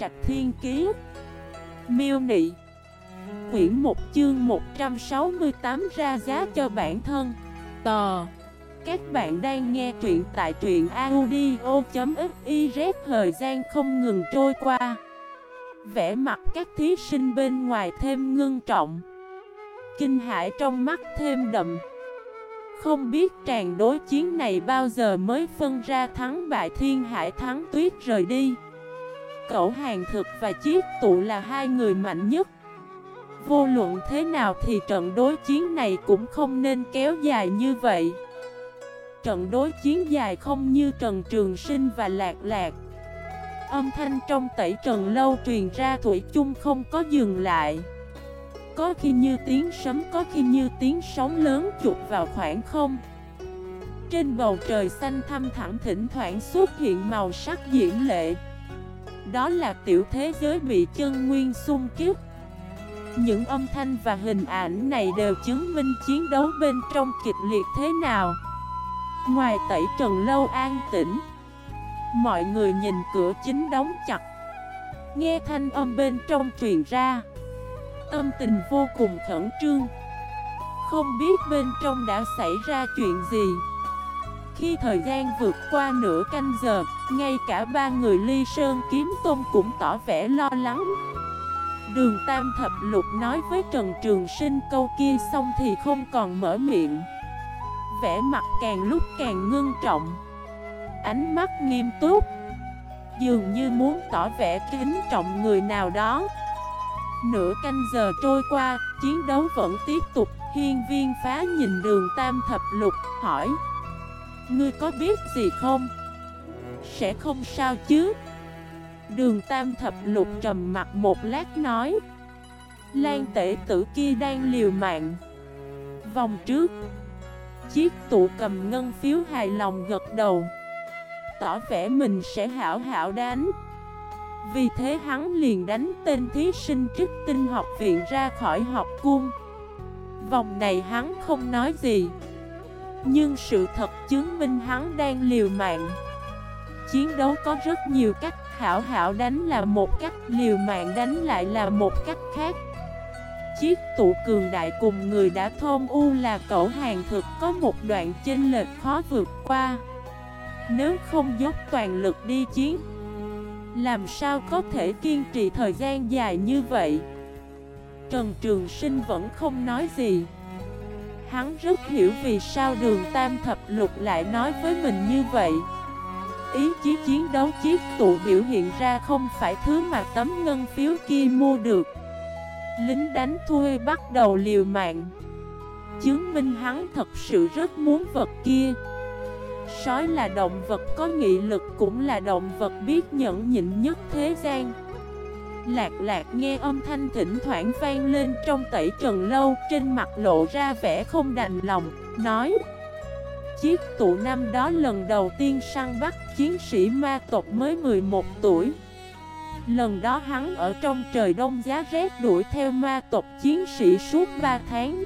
Trạch Thiên Kiế Miêu Nị. Quyển 1 chương 168 ra giá cho bản thân. Tò. Các bạn đang nghe truyện tại truyện audio.xyz Thời gian không ngừng trôi qua. Vẽ mặt các thí sinh bên ngoài thêm ngưng trọng. Kinh hải trong mắt thêm đậm. Không biết tràn đối chiến này bao giờ mới phân ra thắng bại thiên hải thắng tuyết rời đi. Cậu hàng thực và chiếc tụ là hai người mạnh nhất. Vô luận thế nào thì trận đối chiến này cũng không nên kéo dài như vậy. Trận đối chiến dài không như Trần Trường Sinh và Lạc Lạc. Âm thanh trong tẩy trần lâu truyền ra thủy chung không có dừng lại. Có khi như tiếng sấm, có khi như tiếng sóng lớn chụp vào khoảng không. Trên bầu trời xanh thăm thẳng thỉnh thoảng xuất hiện màu sắc diễn lệ. Đó là tiểu thế giới bị chân nguyên xung kiếp Những âm thanh và hình ảnh này đều chứng minh chiến đấu bên trong kịch liệt thế nào. Ngoài tẩy trần lâu an tĩnh, Mọi người nhìn cửa chính đóng chặt. Nghe thanh âm bên trong truyền ra, Tâm tình vô cùng khẩn trương. Không biết bên trong đã xảy ra chuyện gì. Khi thời gian vượt qua nửa canh giờ ngay cả ba người ly sơn kiếm tôn cũng tỏ vẻ lo lắng. Đường Tam Thập Lục nói với Trần Trường Sinh câu kia xong thì không còn mở miệng. Vẻ mặt càng lúc càng ngưng trọng. Ánh mắt nghiêm túc. Dường như muốn tỏ vẻ kính trọng người nào đó. Nửa canh giờ trôi qua, chiến đấu vẫn tiếp tục. Hiên viên phá nhìn đường tam thập lục, hỏi Ngươi có biết gì không? Sẽ không sao chứ? Đường tam thập lục trầm mặt một lát nói. Lan tể tử kia đang liều mạng. Vòng trước, Chiếc tụ cầm ngân phiếu hài lòng gật đầu. Tỏ vẻ mình sẽ hảo hảo đánh. Vì thế hắn liền đánh tên thí sinh trích tinh học viện ra khỏi học cung. Vòng này hắn không nói gì. Nhưng sự thật chứng minh hắn đang liều mạng. Chiến đấu có rất nhiều cách, Hảo hảo đánh là một cách, Liều mạng đánh lại là một cách khác. Chiếc tụ cường đại cùng người đã thôn u là cậu hàng thực có một đoạn chênh lệch khó vượt qua. Nếu không dốc toàn lực đi chiến, Làm sao có thể kiên trì thời gian dài như vậy? Trần Trường Sinh vẫn không nói gì. Hắn rất hiểu vì sao đường Tam Thập Lục lại nói với mình như vậy. Ý chí chiến đấu chiếc tụ biểu hiện ra không phải thứ mà tấm ngân phiếu kia mua được. Lính đánh thuê bắt đầu liều mạng. Chứng minh hắn thật sự rất muốn vật kia. Sói là động vật có nghị lực cũng là động vật biết nhẫn nhịn nhất thế gian. Lạc lạc nghe âm thanh thỉnh thoảng vang lên trong tẩy trần lâu Trên mặt lộ ra vẻ không đành lòng, nói Chiếc tụ năm đó lần đầu tiên săn bắt chiến sĩ ma tộc mới 11 tuổi. Lần đó hắn ở trong trời đông giá rét đuổi theo ma tộc chiến sĩ suốt 3 tháng.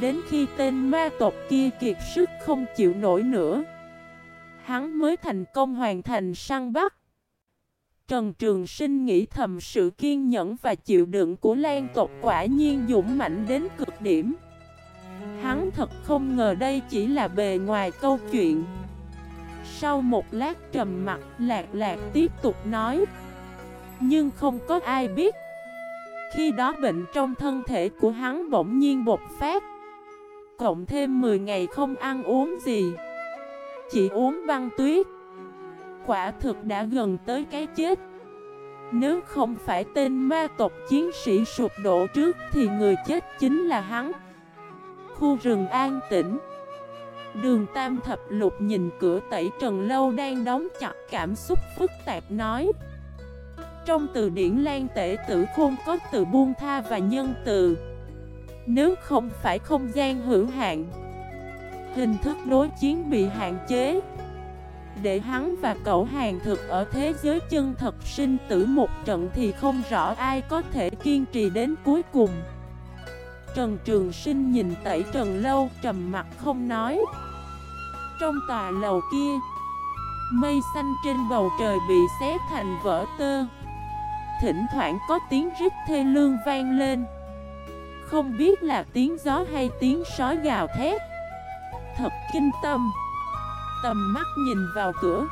Đến khi tên ma tộc kia kiệt sức không chịu nổi nữa, Hắn mới thành công hoàn thành săn bắt. Trần Trường Sinh nghĩ thầm sự kiên nhẫn và chịu đựng của Lan tộc quả nhiên dũng mạnh đến cực điểm. Hắn thật không ngờ đây chỉ là bề ngoài câu chuyện. Sau một lát trầm mặt lạc lạc tiếp tục nói. Nhưng không có ai biết. Khi đó bệnh trong thân thể của hắn bỗng nhiên bột phát. Cộng thêm 10 ngày không ăn uống gì. Chỉ uống băng tuyết. Quả thực đã gần tới cái chết. Nếu không phải tên ma tộc chiến sĩ sụp đổ trước Thì người chết chính là hắn. Khu rừng an tĩnh. Đường Tam Thập Lục nhìn cửa tẩy trần lâu đang đóng chặt cảm xúc phức tạp nói. Trong từ điển lan tể tử khôn có từ buông tha và nhân từ. Nếu không phải không gian hữu hạn, Hình thức đối chiến bị hạn chế. Để hắn và cậu hàng thực ở thế giới chân thật sinh tử một trận Thì không rõ ai có thể kiên trì đến cuối cùng. Trần Trường Sinh nhìn tẩy Trần Lâu trầm mặt không nói. Trong tòa lầu kia, Mây xanh trên bầu trời bị xé thành vỡ tơ. Thỉnh thoảng có tiếng rít thê lương vang lên. Không biết là tiếng gió hay tiếng sói gào thét. Thật kinh tâm. Tầm mắt nhìn vào cửa.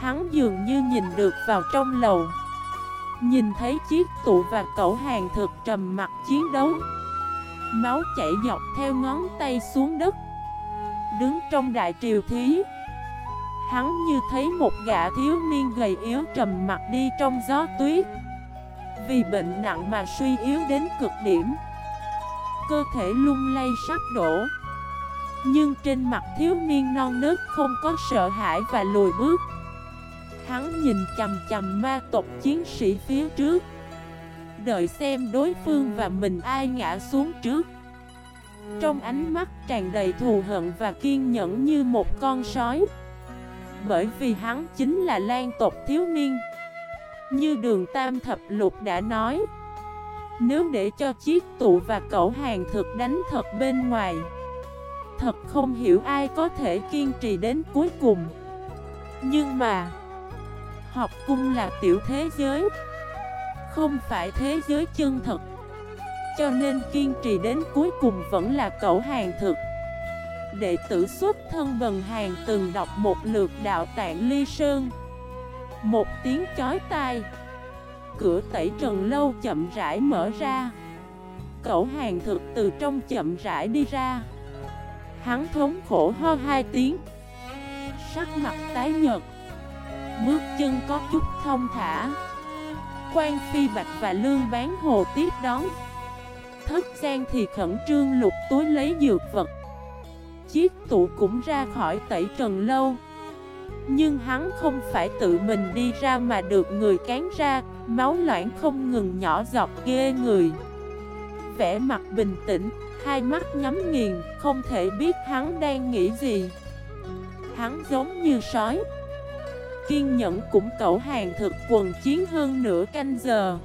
Hắn dường như nhìn được vào trong lầu. Nhìn thấy chiếc tụ và cậu hàng thực trầm mặt chiến đấu. Máu chảy dọc theo ngón tay xuống đất. Đứng trong đại triều thí, Hắn như thấy một gã thiếu niên gầy yếu trầm mặt đi trong gió tuyết. Vì bệnh nặng mà suy yếu đến cực điểm, Cơ thể lung lay sắp đổ. Nhưng trên mặt thiếu niên non nớt không có sợ hãi và lùi bước. Hắn nhìn chầm chầm ma tộc chiến sĩ phía trước. Đợi xem đối phương và mình ai ngã xuống trước. Trong ánh mắt tràn đầy thù hận và kiên nhẫn như một con sói. Bởi vì hắn chính là lan tộc thiếu niên. Như đường tam thập lục đã nói, Nếu để cho chiếc tụ và cậu hàng thực đánh thật bên ngoài, Thật không hiểu ai có thể kiên trì đến cuối cùng. Nhưng mà, Học cung là tiểu thế giới. Không phải thế giới chân thật. Cho nên kiên trì đến cuối cùng vẫn là cậu hàng thực. Đệ tử xuất thân bần hàng từng đọc một lượt đạo tạng ly sơn. Một tiếng chói tai. Cửa tẩy trần lâu chậm rãi mở ra. Cậu hàng thực từ trong chậm rãi đi ra. Hắn thống khổ ho hai tiếng. Sắc mặt tái nhật Bước chân có chút thông thả. Quan Phi Bạch và Lương bán hồ tiếp đón. Thất gian thì khẩn trương lục túi lấy dược vật. Chiếc tụ cũng ra khỏi tẩy trần lâu. Nhưng hắn không phải tự mình đi ra mà được người cán ra Máu loãng không ngừng nhỏ giọt ghê người. Vẽ mặt bình tĩnh, hai mắt nhắm nghiền Không thể biết hắn đang nghĩ gì. Hắn giống như sói Kiên nhẫn cũng cậu hàng thực quần chiến hơn nửa canh giờ.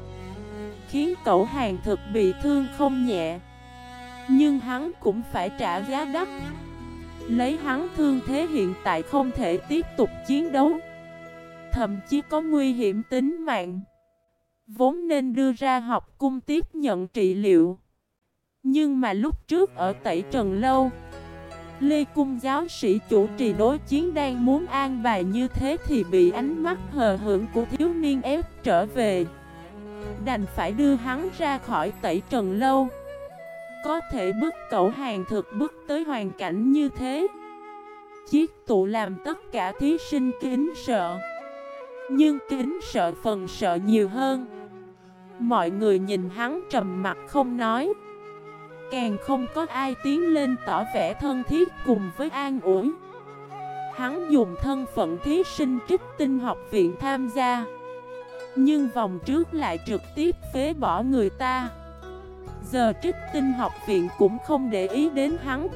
Khiến cậu hàng thực bị thương không nhẹ. Nhưng hắn cũng phải trả giá đắt. Lấy hắn thương thế hiện tại không thể tiếp tục chiến đấu. Thậm chí có nguy hiểm tính mạng. Vốn nên đưa ra học cung tiếp nhận trị liệu. Nhưng mà lúc trước ở tẩy trần lâu Lê Cung giáo sĩ chủ trì đối chiến đang muốn an bài như thế thì bị ánh mắt hờ hưởng của thiếu niên ép trở về. Đành phải đưa hắn ra khỏi tẩy trần lâu. Có thể bức cậu hàng thực bức tới hoàn cảnh như thế. Chiếc tụ làm tất cả thí sinh kính sợ. Nhưng kính sợ phần sợ nhiều hơn. Mọi người nhìn hắn trầm mặt không nói. Càng không có ai tiến lên tỏ vẻ thân thiết cùng với an ủi. Hắn dùng thân phận thí sinh trích tinh học viện tham gia, Nhưng vòng trước lại trực tiếp phế bỏ người ta. Giờ trích tinh học viện cũng không để ý đến hắn.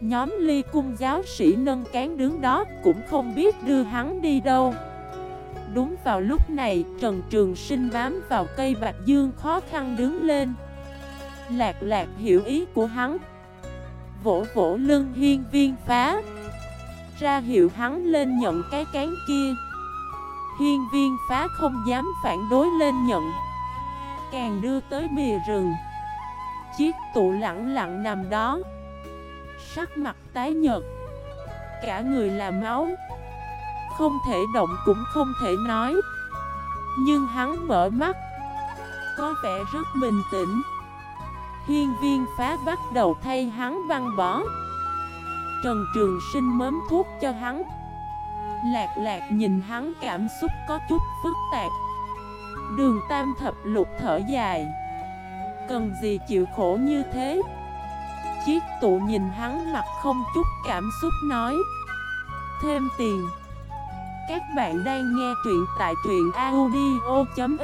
Nhóm ly cung giáo sĩ nâng cán đứng đó cũng không biết đưa hắn đi đâu. Đúng vào lúc này, Trần Trường Sinh bám vào cây bạch dương khó khăn đứng lên. Lạc lạc hiểu ý của hắn. Vỗ vỗ lưng hiên viên phá. Ra hiệu hắn lên nhận cái cán kia. Hiên viên phá không dám phản đối lên nhận. Càng đưa tới bìa rừng. Chiếc tụ lặng lặng nằm đó. Sắc mặt tái nhợt. Cả người là máu. Không thể động cũng không thể nói. Nhưng hắn mở mắt. Có vẻ rất bình tĩnh. Hiên viên phá bắt đầu thay hắn băng bó. Trần Trường Sinh mớm thuốc cho hắn. Lạc lạc nhìn hắn cảm xúc có chút phức tạp. Đường tam thập lục thở dài. Cần gì chịu khổ như thế? Chiếc tụ nhìn hắn mặt không chút cảm xúc nói. Thêm tiền. Các bạn đang nghe truyện tại truyện audio.fif